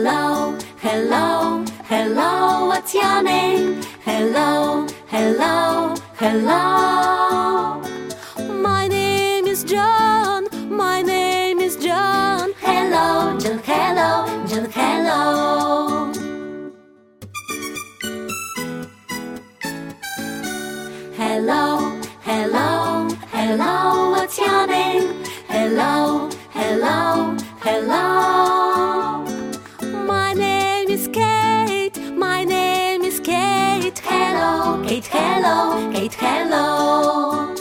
Hello, hello, hello, what's your name? Hello, hello, hello. My name is John. My name is John. Hello, John, hello, John, hello. Hello, Kate, hello, Kate, hello.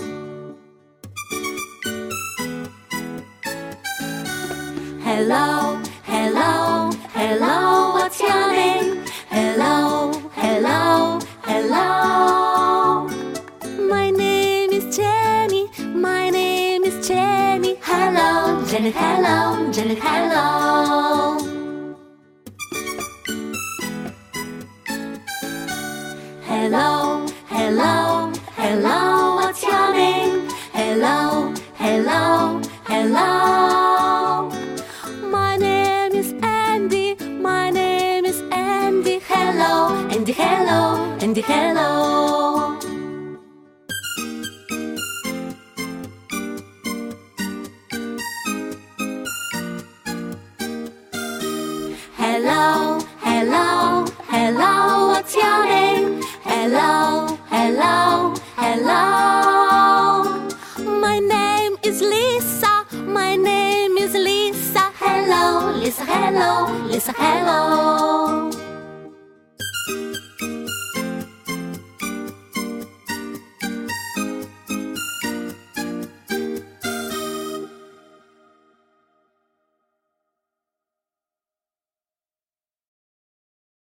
Hello, hello, hello, what's your name? Hello, hello, hello. My name is Jenny. My name is Jenny. Hello, Jenny, hello, Jenny, hello. Hello, hello, hello, what's your name? Hello, hello, hello. My name is Andy. My name is Andy. Hello, Andy, hello, Andy, hello. Hello, hello, hello, what's your Hello, hello, hello.